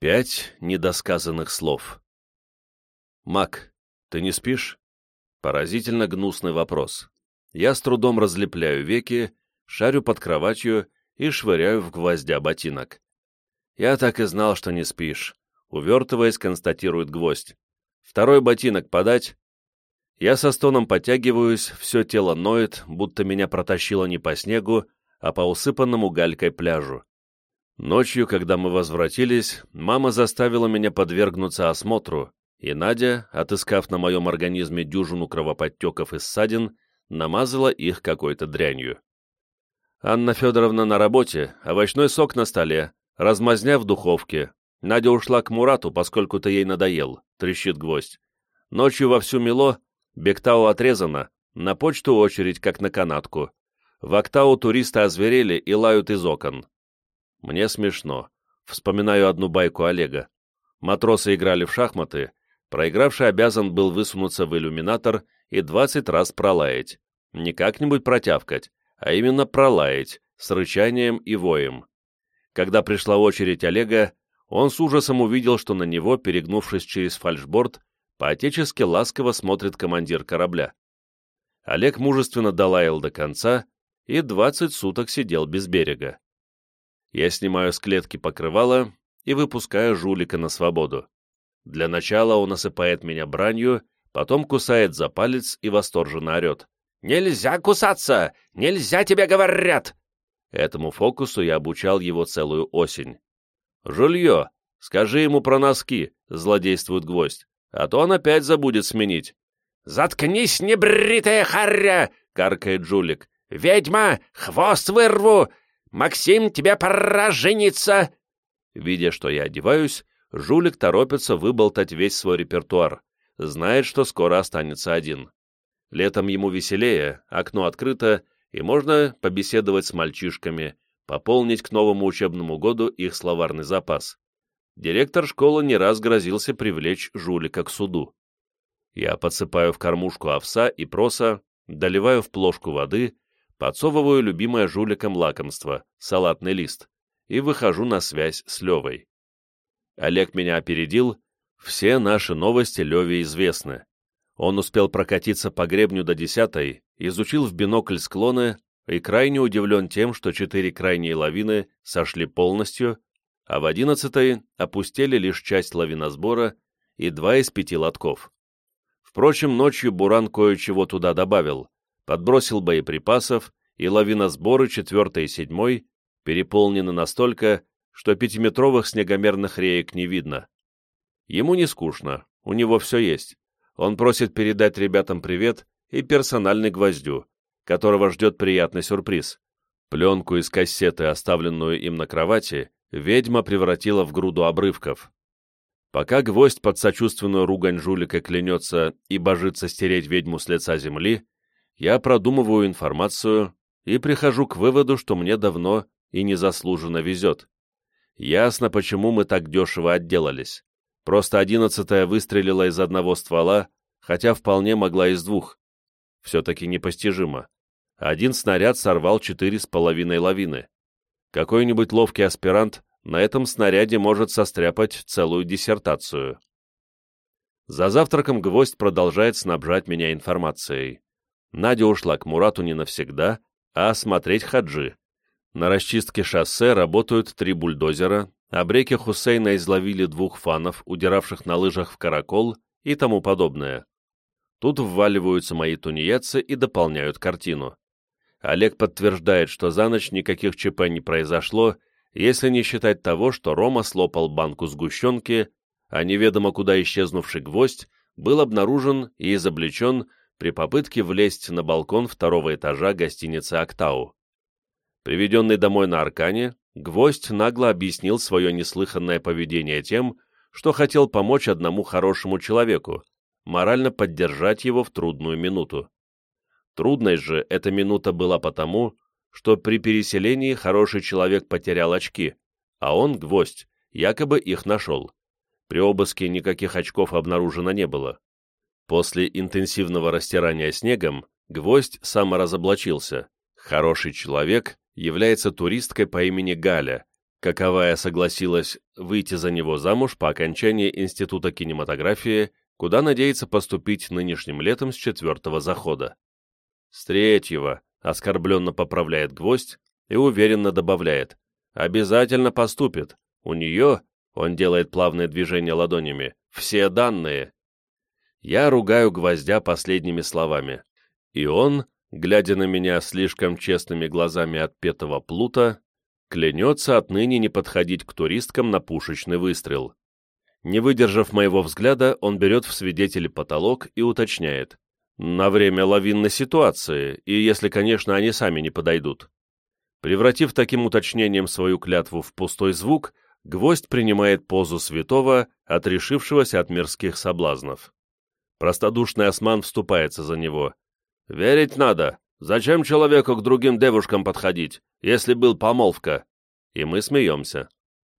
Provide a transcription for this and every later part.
Пять недосказанных слов. «Мак, ты не спишь?» Поразительно гнусный вопрос. Я с трудом разлепляю веки, шарю под кроватью и швыряю в гвоздя ботинок. «Я так и знал, что не спишь», — увертываясь, констатирует гвоздь. «Второй ботинок подать?» Я со стоном подтягиваюсь, все тело ноет, будто меня протащило не по снегу, а по усыпанному галькой пляжу. Ночью, когда мы возвратились, мама заставила меня подвергнуться осмотру, и Надя, отыскав на моем организме дюжину кровоподтеков и ссадин, намазала их какой-то дрянью. Анна Федоровна на работе, овощной сок на столе, размазня в духовке. Надя ушла к Мурату, поскольку ты ей надоел, трещит гвоздь. Ночью вовсю мело, Бектау отрезано, на почту очередь, как на канатку. В Октау туристы озверели и лают из окон. Мне смешно. Вспоминаю одну байку Олега. Матросы играли в шахматы, проигравший обязан был высунуться в иллюминатор и двадцать раз пролаять. Не как-нибудь протявкать, а именно пролаять, с рычанием и воем. Когда пришла очередь Олега, он с ужасом увидел, что на него, перегнувшись через фальшборд, по-отечески ласково смотрит командир корабля. Олег мужественно долаял до конца и двадцать суток сидел без берега. Я снимаю с клетки покрывало и выпускаю жулика на свободу. Для начала он осыпает меня бранью, потом кусает за палец и восторженно орет. «Нельзя кусаться! Нельзя, тебе говорят!» Этому фокусу я обучал его целую осень. «Жулье, скажи ему про носки», — злодействует гвоздь, «а то он опять забудет сменить». «Заткнись, небритая харя!» — каркает жулик. «Ведьма, хвост вырву! «Максим, тебе пора жениться!» Видя, что я одеваюсь, жулик торопится выболтать весь свой репертуар. Знает, что скоро останется один. Летом ему веселее, окно открыто, и можно побеседовать с мальчишками, пополнить к новому учебному году их словарный запас. Директор школы не раз грозился привлечь жулика к суду. Я подсыпаю в кормушку овса и проса, доливаю в плошку воды, подсовываю любимое жуликом лакомство, салатный лист, и выхожу на связь с Левой. Олег меня опередил, все наши новости Леве известны. Он успел прокатиться по гребню до десятой, изучил в бинокль склоны и крайне удивлен тем, что четыре крайние лавины сошли полностью, а в одиннадцатой опустили лишь часть лавиносбора и два из пяти лотков. Впрочем, ночью Буран кое-чего туда добавил, подбросил боеприпасов, и лавиносборы 4 и 7 переполнены настолько, что пятиметровых снегомерных реек не видно. Ему не скучно, у него все есть. Он просит передать ребятам привет и персональный гвоздю, которого ждет приятный сюрприз. Пленку из кассеты, оставленную им на кровати, ведьма превратила в груду обрывков. Пока гвоздь под сочувственную ругань жулика клянется и божится стереть ведьму с лица земли, я продумываю информацию и прихожу к выводу, что мне давно и незаслуженно везет. Ясно, почему мы так дешево отделались. Просто одиннадцатая выстрелила из одного ствола, хотя вполне могла из двух. Все-таки непостижимо. Один снаряд сорвал четыре с половиной лавины. Какой-нибудь ловкий аспирант на этом снаряде может состряпать целую диссертацию. За завтраком гвоздь продолжает снабжать меня информацией. Надя ушла к Мурату не навсегда, а осмотреть хаджи. На расчистке шоссе работают три бульдозера, а бреки Хусейна изловили двух фанов, удиравших на лыжах в каракол и тому подобное. Тут вваливаются мои тунеядцы и дополняют картину. Олег подтверждает, что за ночь никаких ЧП не произошло, если не считать того, что Рома слопал банку сгущенки, а неведомо куда исчезнувший гвоздь был обнаружен и изобличен при попытке влезть на балкон второго этажа гостиницы «Октау». Приведенный домой на Аркане, Гвоздь нагло объяснил свое неслыханное поведение тем, что хотел помочь одному хорошему человеку, морально поддержать его в трудную минуту. Трудной же эта минута была потому, что при переселении хороший человек потерял очки, а он, Гвоздь, якобы их нашел. При обыске никаких очков обнаружено не было. После интенсивного растирания снегом гвоздь саморазоблачился. Хороший человек является туристкой по имени Галя, каковая согласилась выйти за него замуж по окончании Института кинематографии, куда надеется поступить нынешним летом с четвертого захода. С третьего оскорбленно поправляет гвоздь и уверенно добавляет «Обязательно поступит. У нее, он делает плавные движения ладонями, все данные». Я ругаю гвоздя последними словами. И он, глядя на меня слишком честными глазами отпетого плута, клянется отныне не подходить к туристкам на пушечный выстрел. Не выдержав моего взгляда, он берет в свидетели потолок и уточняет. На время лавинной ситуации, и если, конечно, они сами не подойдут. Превратив таким уточнением свою клятву в пустой звук, гвоздь принимает позу святого, отрешившегося от мирских соблазнов. Простодушный осман вступается за него. «Верить надо. Зачем человеку к другим девушкам подходить, если был помолвка?» И мы смеемся.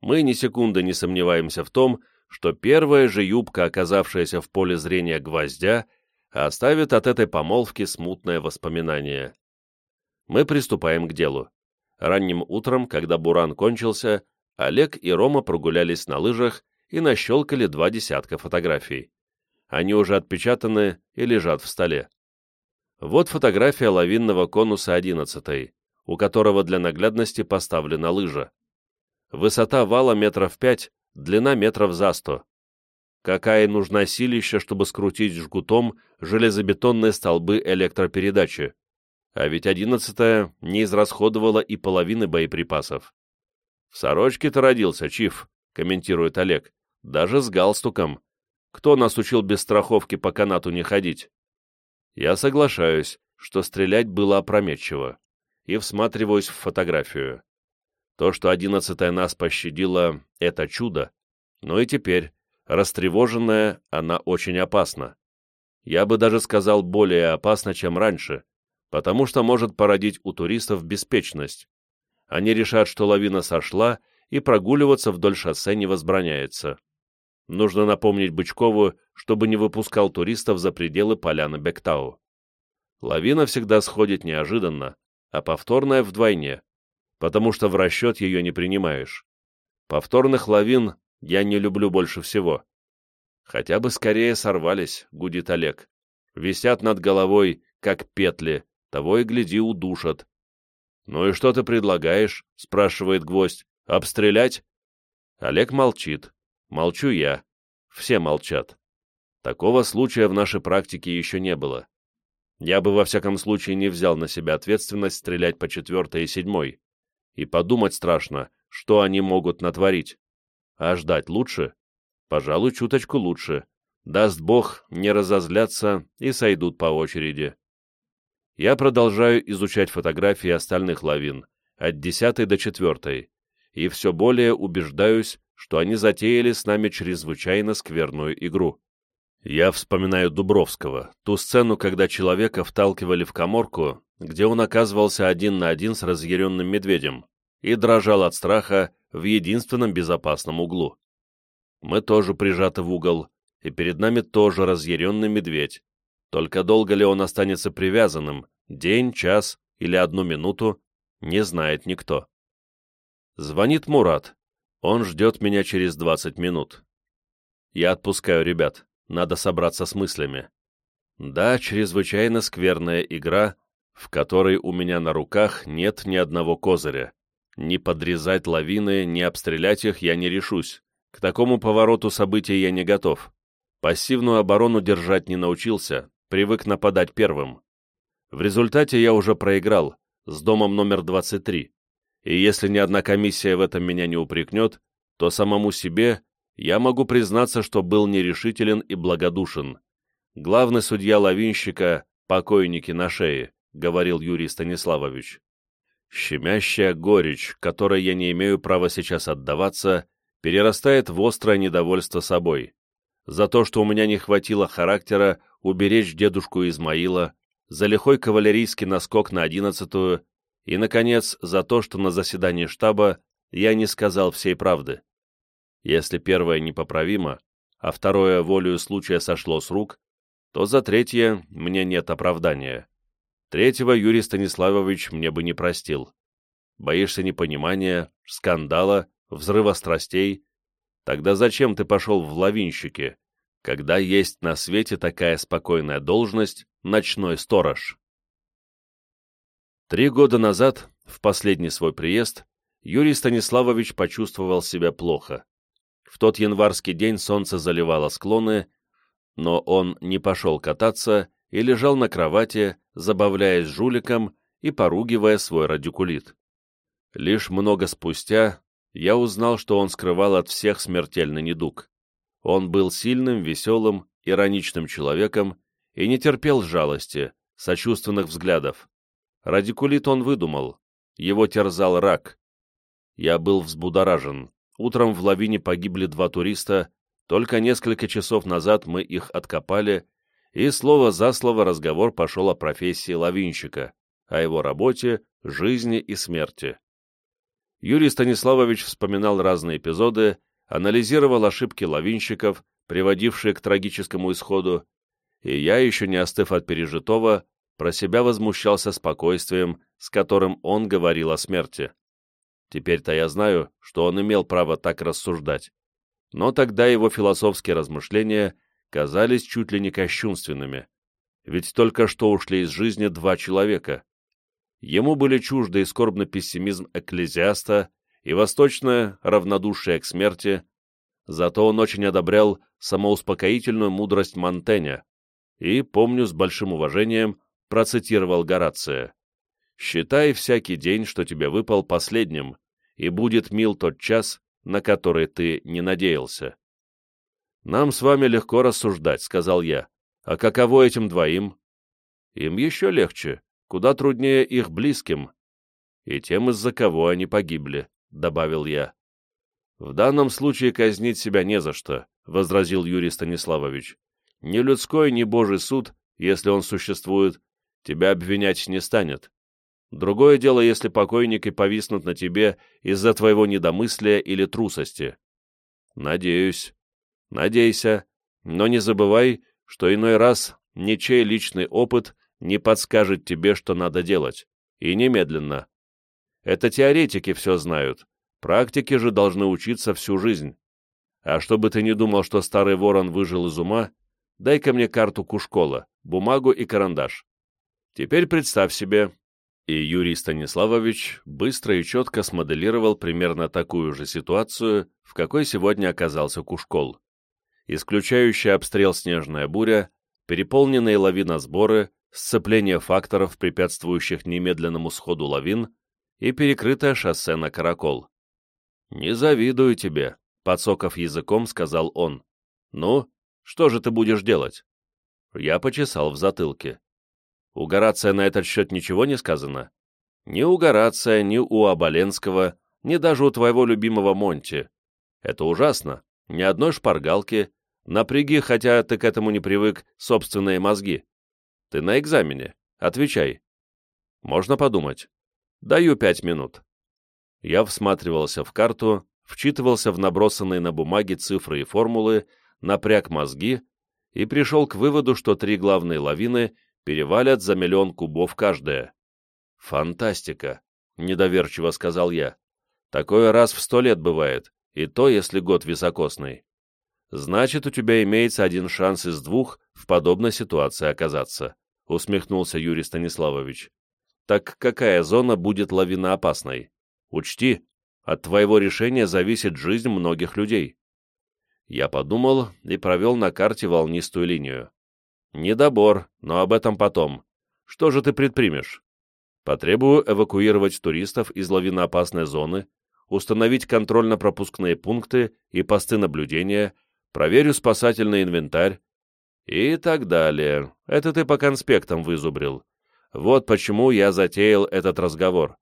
Мы ни секунды не сомневаемся в том, что первая же юбка, оказавшаяся в поле зрения гвоздя, оставит от этой помолвки смутное воспоминание. Мы приступаем к делу. Ранним утром, когда буран кончился, Олег и Рома прогулялись на лыжах и нащелкали два десятка фотографий. Они уже отпечатаны и лежат в столе. Вот фотография лавинного конуса 11, у которого для наглядности поставлена лыжа. Высота вала метров пять, длина метров за сто. Какая нужна силища, чтобы скрутить жгутом железобетонные столбы электропередачи? А ведь одиннадцатая не израсходовала и половины боеприпасов. «В сорочке-то родился, Чиф», — комментирует Олег. «Даже с галстуком. Кто нас учил без страховки по канату не ходить?» Я соглашаюсь, что стрелять было опрометчиво, и всматриваюсь в фотографию. То, что одиннадцатая нас пощадила, — это чудо. Но и теперь, растревоженная, она очень опасна. Я бы даже сказал, более опасна, чем раньше, потому что может породить у туристов беспечность. Они решат, что лавина сошла, и прогуливаться вдоль шоссе не возбраняется. Нужно напомнить Бычкову, чтобы не выпускал туристов за пределы поляны Бектау. Лавина всегда сходит неожиданно, а повторная вдвойне, потому что в расчет ее не принимаешь. Повторных лавин я не люблю больше всего. Хотя бы скорее сорвались, гудит Олег. Висят над головой, как петли, того и гляди удушат. «Ну и что ты предлагаешь?» — спрашивает гвоздь. «Обстрелять?» Олег молчит. Молчу я. Все молчат. Такого случая в нашей практике еще не было. Я бы во всяком случае не взял на себя ответственность стрелять по четвертой и седьмой. И подумать страшно, что они могут натворить. А ждать лучше? Пожалуй, чуточку лучше. Даст Бог, не разозлятся и сойдут по очереди. Я продолжаю изучать фотографии остальных лавин, от десятой до четвертой, и все более убеждаюсь, что они затеяли с нами чрезвычайно скверную игру. Я вспоминаю Дубровского, ту сцену, когда человека вталкивали в коморку, где он оказывался один на один с разъяренным медведем и дрожал от страха в единственном безопасном углу. Мы тоже прижаты в угол, и перед нами тоже разъяренный медведь. Только долго ли он останется привязанным, день, час или одну минуту, не знает никто. Звонит Мурат. Он ждет меня через 20 минут. Я отпускаю ребят, надо собраться с мыслями. Да, чрезвычайно скверная игра, в которой у меня на руках нет ни одного козыря. Ни подрезать лавины, ни обстрелять их я не решусь. К такому повороту событий я не готов. Пассивную оборону держать не научился, привык нападать первым. В результате я уже проиграл, с домом номер 23. И если ни одна комиссия в этом меня не упрекнет, то самому себе я могу признаться, что был нерешителен и благодушен. Главный судья лавинщика — покойники на шее, говорил Юрий Станиславович. Щемящая горечь, которой я не имею права сейчас отдаваться, перерастает в острое недовольство собой. За то, что у меня не хватило характера уберечь дедушку Измаила, за лихой кавалерийский наскок на одиннадцатую и, наконец, за то, что на заседании штаба я не сказал всей правды. Если первое непоправимо, а второе волею случая сошло с рук, то за третье мне нет оправдания. Третьего Юрий Станиславович мне бы не простил. Боишься непонимания, скандала взрыва страстей, тогда зачем ты пошел в лавинщики, когда есть на свете такая спокойная должность ночной сторож? Три года назад, в последний свой приезд, Юрий Станиславович почувствовал себя плохо. В тот январский день солнце заливало склоны, но он не пошел кататься и лежал на кровати, забавляясь жуликом и поругивая свой радикулит. Лишь много спустя я узнал, что он скрывал от всех смертельный недуг. Он был сильным, веселым, ироничным человеком и не терпел жалости, сочувственных взглядов. Радикулит он выдумал, его терзал рак. Я был взбудоражен. Утром в лавине погибли два туриста, только несколько часов назад мы их откопали, и слово за слово разговор пошел о профессии лавинщика, о его работе, жизни и смерти. Юрий Станиславович вспоминал разные эпизоды, анализировал ошибки лавинщиков, приводившие к трагическому исходу, и я, еще не остыв от пережитого, про себя возмущался спокойствием, с которым он говорил о смерти. Теперь-то я знаю, что он имел право так рассуждать. Но тогда его философские размышления казались чуть ли не кощунственными. Ведь только что ушли из жизни два человека. Ему были чужды и скорбный пессимизм экклезиаста и восточное равнодушие к смерти, зато он очень одобрял самоуспокоительную мудрость Монтэня и, помню с большим уважением, процитировал Горация. «Считай всякий день, что тебе выпал последним, и будет мил тот час, на который ты не надеялся». «Нам с вами легко рассуждать», — сказал я. «А каково этим двоим?» «Им еще легче, куда труднее их близким. И тем, из-за кого они погибли», — добавил я. «В данном случае казнить себя не за что», — возразил Юрий Станиславович. «Ни людской, ни божий суд, если он существует, тебя обвинять не станет. Другое дело, если покойники повиснут на тебе из-за твоего недомыслия или трусости. Надеюсь. Надейся, но не забывай, что иной раз ничей личный опыт не подскажет тебе, что надо делать, и немедленно. Это теоретики все знают, практики же должны учиться всю жизнь. А чтобы ты не думал, что старый ворон выжил из ума, дай-ка мне карту Кушкола, бумагу и карандаш. Теперь представь себе, и Юрий Станиславович быстро и четко смоделировал примерно такую же ситуацию, в какой сегодня оказался Кушкол. Исключающая обстрел снежная буря, переполненные лавиносборы, сцепление факторов, препятствующих немедленному сходу лавин, и перекрытое шоссе на Каракол. «Не завидую тебе», — подсоков языком, сказал он. «Ну, что же ты будешь делать?» Я почесал в затылке. У Горация на этот счет ничего не сказано? Ни у Горация, ни у Оболенского, ни даже у твоего любимого Монти. Это ужасно. Ни одной шпаргалки. Напряги, хотя ты к этому не привык, собственные мозги. Ты на экзамене. Отвечай. Можно подумать. Даю пять минут. Я всматривался в карту, вчитывался в набросанные на бумаге цифры и формулы, напряг мозги и пришел к выводу, что три главные лавины перевалят за миллион кубов каждая. «Фантастика!» — недоверчиво сказал я. «Такое раз в сто лет бывает, и то, если год високосный. Значит, у тебя имеется один шанс из двух в подобной ситуации оказаться», — усмехнулся Юрий Станиславович. «Так какая зона будет лавиноопасной? Учти, от твоего решения зависит жизнь многих людей». Я подумал и провел на карте волнистую линию. Недобор, но об этом потом. Что же ты предпримешь? Потребую эвакуировать туристов из лавиноопасной зоны, установить контрольно-пропускные пункты и посты наблюдения, проверю спасательный инвентарь и так далее. Это ты по конспектам вызубрил. Вот почему я затеял этот разговор.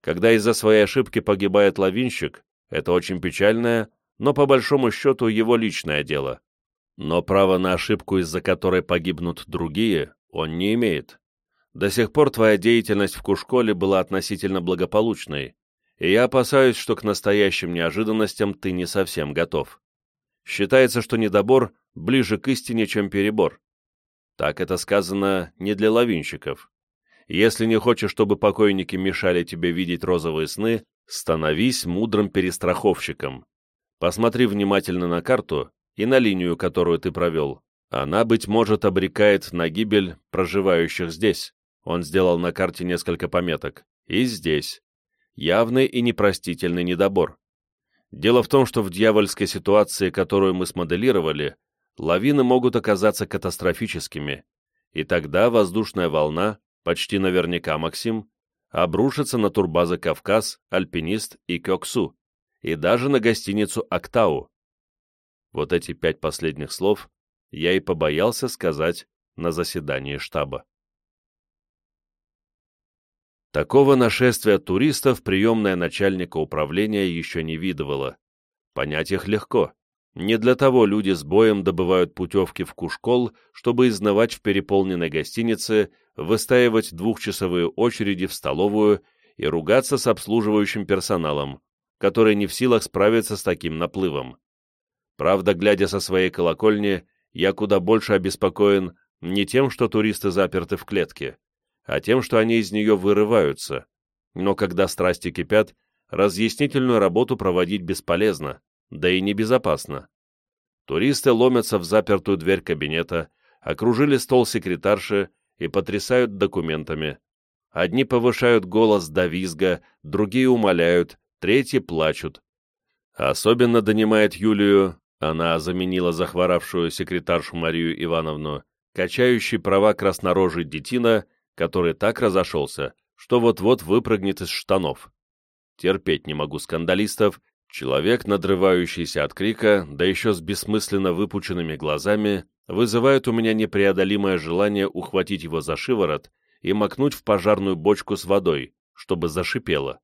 Когда из-за своей ошибки погибает лавинщик, это очень печальное, но по большому счету его личное дело. Но право на ошибку, из-за которой погибнут другие, он не имеет. До сих пор твоя деятельность в Кушколе была относительно благополучной, и я опасаюсь, что к настоящим неожиданностям ты не совсем готов. Считается, что недобор ближе к истине, чем перебор. Так это сказано не для лавинщиков. Если не хочешь, чтобы покойники мешали тебе видеть розовые сны, Становись мудрым перестраховщиком. Посмотри внимательно на карту и на линию, которую ты провел. Она, быть может, обрекает на гибель проживающих здесь. Он сделал на карте несколько пометок. И здесь. Явный и непростительный недобор. Дело в том, что в дьявольской ситуации, которую мы смоделировали, лавины могут оказаться катастрофическими, и тогда воздушная волна, почти наверняка Максим, обрушится на турбазы Кавказ, Альпинист и Кёксу, и даже на гостиницу Актау. Вот эти пять последних слов я и побоялся сказать на заседании штаба. Такого нашествия туристов приемная начальника управления еще не видывала. Понять их легко. Не для того люди с боем добывают путевки в Кушкол, чтобы изнывать в переполненной гостинице, выстаивать двухчасовые очереди в столовую и ругаться с обслуживающим персоналом, который не в силах справиться с таким наплывом. Правда, глядя со своей колокольни, я куда больше обеспокоен не тем, что туристы заперты в клетке, а тем, что они из нее вырываются. Но когда страсти кипят, разъяснительную работу проводить бесполезно, да и небезопасно. Туристы ломятся в запертую дверь кабинета, окружили стол секретарши и потрясают документами. Одни повышают голос до визга, другие умоляют, третьи плачут. Особенно донимает Юлию, она заменила захворавшую секретаршу Марию Ивановну, качающий права краснорожий детина который так разошелся, что вот-вот выпрыгнет из штанов. Терпеть не могу скандалистов, человек, надрывающийся от крика, да еще с бессмысленно выпученными глазами, вызывает у меня непреодолимое желание ухватить его за шиворот и макнуть в пожарную бочку с водой, чтобы зашипело.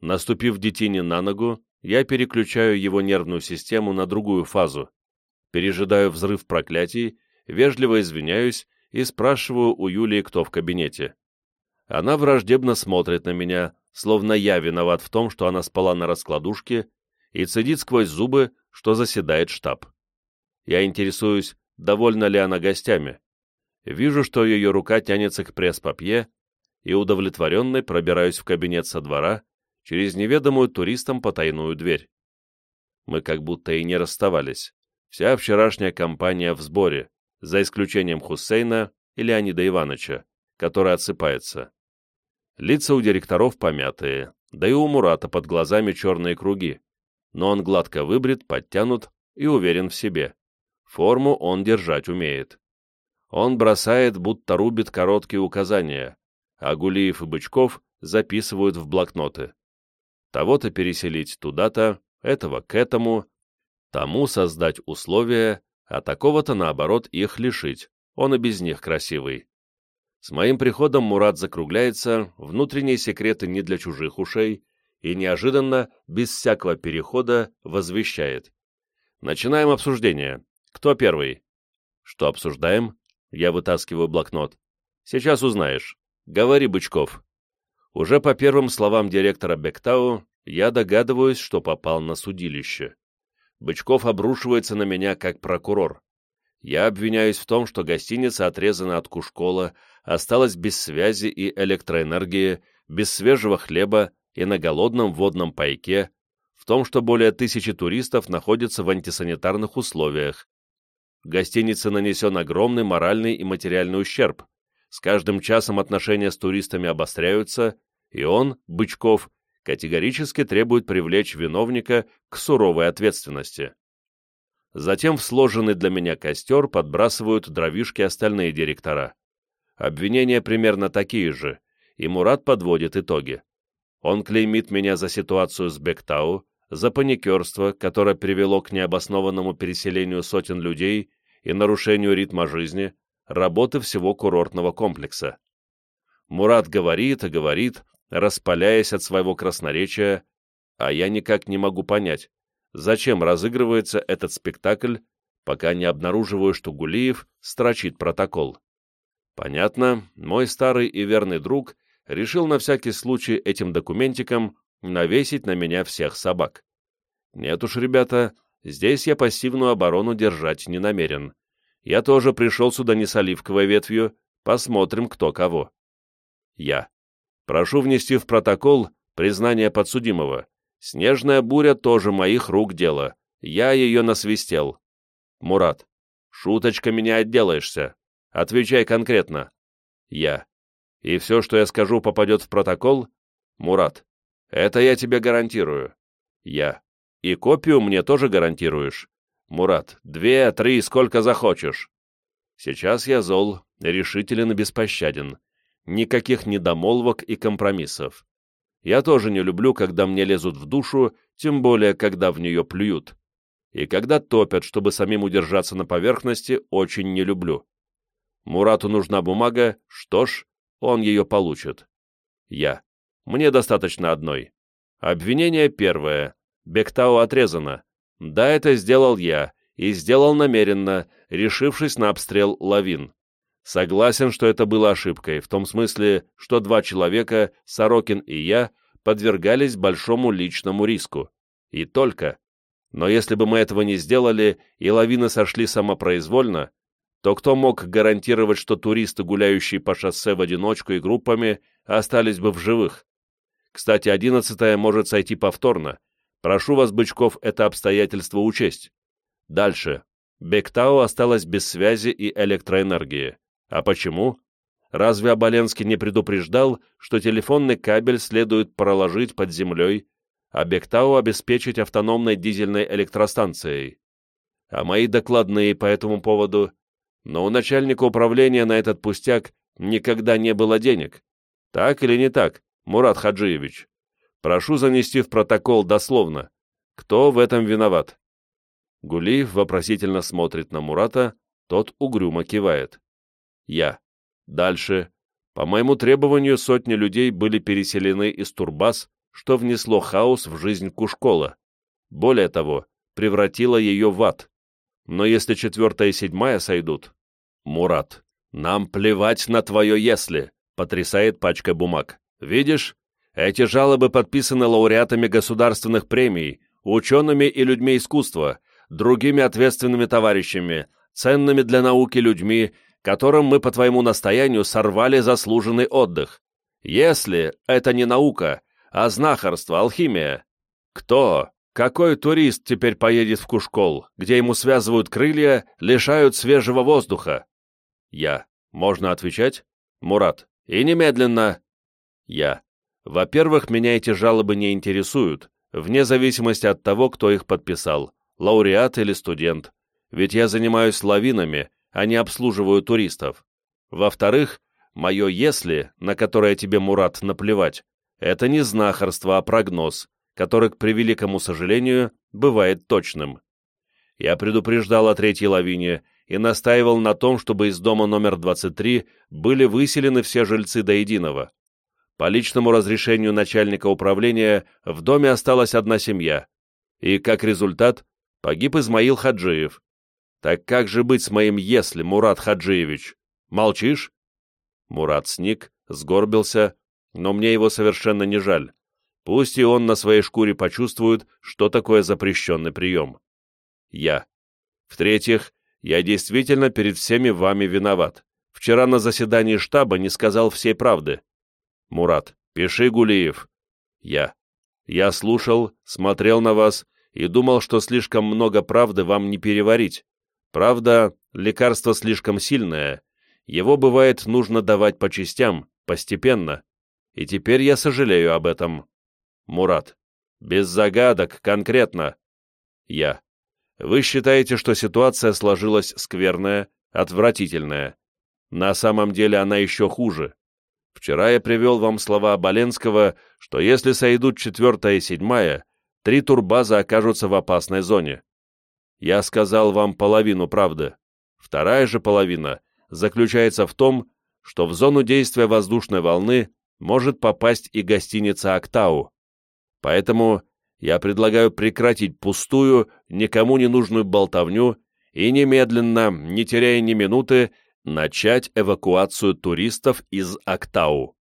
Наступив детине на ногу, я переключаю его нервную систему на другую фазу, пережидаю взрыв проклятий, вежливо извиняюсь и спрашиваю у Юлии, кто в кабинете. Она враждебно смотрит на меня, словно я виноват в том, что она спала на раскладушке, и цедит сквозь зубы, что заседает штаб. Я интересуюсь, довольна ли она гостями. Вижу, что ее рука тянется к пресс-папье, и удовлетворенный пробираюсь в кабинет со двора через неведомую туристам потайную дверь. Мы как будто и не расставались. Вся вчерашняя компания в сборе за исключением Хусейна и Леонида Ивановича, который отсыпается. Лица у директоров помятые, да и у Мурата под глазами черные круги, но он гладко выбрит, подтянут и уверен в себе. Форму он держать умеет. Он бросает, будто рубит короткие указания, а Гулиев и Бычков записывают в блокноты. Того-то переселить туда-то, этого к этому, тому создать условия, а такого-то, наоборот, их лишить, он и без них красивый. С моим приходом Мурат закругляется, внутренние секреты не для чужих ушей, и неожиданно, без всякого перехода, возвещает. Начинаем обсуждение. Кто первый? Что обсуждаем? Я вытаскиваю блокнот. Сейчас узнаешь. Говори, Бычков. Уже по первым словам директора Бектау я догадываюсь, что попал на судилище. Бычков обрушивается на меня как прокурор. Я обвиняюсь в том, что гостиница отрезана от Кушкола, осталась без связи и электроэнергии, без свежего хлеба и на голодном водном пайке, в том, что более тысячи туристов находятся в антисанитарных условиях. Гостинице нанесен огромный моральный и материальный ущерб. С каждым часом отношения с туристами обостряются, и он, Бычков, категорически требует привлечь виновника к суровой ответственности. Затем в сложенный для меня костер подбрасывают дровишки остальные директора. Обвинения примерно такие же, и Мурат подводит итоги. Он клеймит меня за ситуацию с Бектау, за паникерство, которое привело к необоснованному переселению сотен людей и нарушению ритма жизни, работы всего курортного комплекса. Мурат говорит и говорит, распаляясь от своего красноречия, а я никак не могу понять, зачем разыгрывается этот спектакль, пока не обнаруживаю, что Гулиев строчит протокол. Понятно, мой старый и верный друг решил на всякий случай этим документиком навесить на меня всех собак. Нет уж, ребята, здесь я пассивную оборону держать не намерен. Я тоже пришел сюда не с оливковой ветвью, посмотрим, кто кого. Я. Прошу внести в протокол Признание подсудимого. Снежная буря тоже моих рук дело. Я ее насвистел. Мурат. Шуточками не отделаешься. Отвечай конкретно. Я. И все, что я скажу, попадет в протокол? Мурат. Это я тебе гарантирую. Я. И копию мне тоже гарантируешь? Мурат. Две, три, сколько захочешь. Сейчас я зол, решителен и беспощаден. Никаких недомолвок и компромиссов. Я тоже не люблю, когда мне лезут в душу, тем более, когда в нее плюют. И когда топят, чтобы самим удержаться на поверхности, очень не люблю. Мурату нужна бумага, что ж, он ее получит. Я. Мне достаточно одной. Обвинение первое. Бектау отрезано. Да, это сделал я, и сделал намеренно, решившись на обстрел лавин. Согласен, что это было ошибкой, в том смысле, что два человека, Сорокин и я, подвергались большому личному риску. И только. Но если бы мы этого не сделали, и лавины сошли самопроизвольно, то кто мог гарантировать, что туристы, гуляющие по шоссе в одиночку и группами, остались бы в живых? Кстати, одиннадцатое может сойти повторно, Прошу вас, Бычков, это обстоятельство учесть. Дальше. Бектау осталась без связи и электроэнергии. А почему? Разве Оболенский не предупреждал, что телефонный кабель следует проложить под землей, а Бектау обеспечить автономной дизельной электростанцией? А мои докладные по этому поводу? Но у начальника управления на этот пустяк никогда не было денег. Так или не так, Мурат Хаджиевич? Прошу занести в протокол дословно. Кто в этом виноват?» Гулиев вопросительно смотрит на Мурата, тот угрюмо кивает. «Я. Дальше. По моему требованию сотни людей были переселены из Турбас, что внесло хаос в жизнь Кушкола. Более того, превратило ее в ад. Но если четвертая и седьмая сойдут... Мурат, нам плевать на твое «если», — потрясает пачкой бумаг. Видишь, эти жалобы подписаны лауреатами государственных премий, учеными и людьми искусства, другими ответственными товарищами, ценными для науки людьми, которым мы по твоему настоянию сорвали заслуженный отдых. Если это не наука, а знахарство, алхимия, кто, какой турист теперь поедет в Кушкол, где ему связывают крылья, лишают свежего воздуха? Я. Можно отвечать? Мурат. И немедленно. Я. Во-первых, меня эти жалобы не интересуют, вне зависимости от того, кто их подписал, лауреат или студент, ведь я занимаюсь лавинами, а не обслуживаю туристов. Во-вторых, мое «если», на которое тебе, Мурат, наплевать, это не знахарство, а прогноз, который, к превеликому сожалению, бывает точным. Я предупреждал о третьей лавине и настаивал на том, чтобы из дома номер 23 были выселены все жильцы до единого. По личному разрешению начальника управления в доме осталась одна семья, и, как результат, погиб Измаил Хаджиев. Так как же быть с моим «если», Мурат Хаджиевич? Молчишь? Мурат сник, сгорбился, но мне его совершенно не жаль. Пусть и он на своей шкуре почувствует, что такое запрещенный прием. Я. В-третьих, я действительно перед всеми вами виноват. Вчера на заседании штаба не сказал всей правды. Мурат. Пиши, Гулиев. Я. Я слушал, смотрел на вас и думал, что слишком много правды вам не переварить. Правда, лекарство слишком сильное. Его, бывает, нужно давать по частям, постепенно. И теперь я сожалею об этом. Мурат. Без загадок, конкретно. Я. Вы считаете, что ситуация сложилась скверная, отвратительная. На самом деле она еще хуже. Вчера я привел вам слова Боленского, что если сойдут четвертая и седьмая, три турбаза окажутся в опасной зоне. Я сказал вам половину правды. Вторая же половина заключается в том, что в зону действия воздушной волны может попасть и гостиница «Актау». Поэтому я предлагаю прекратить пустую, никому не нужную болтовню и немедленно, не теряя ни минуты, начать эвакуацию туристов из Актау.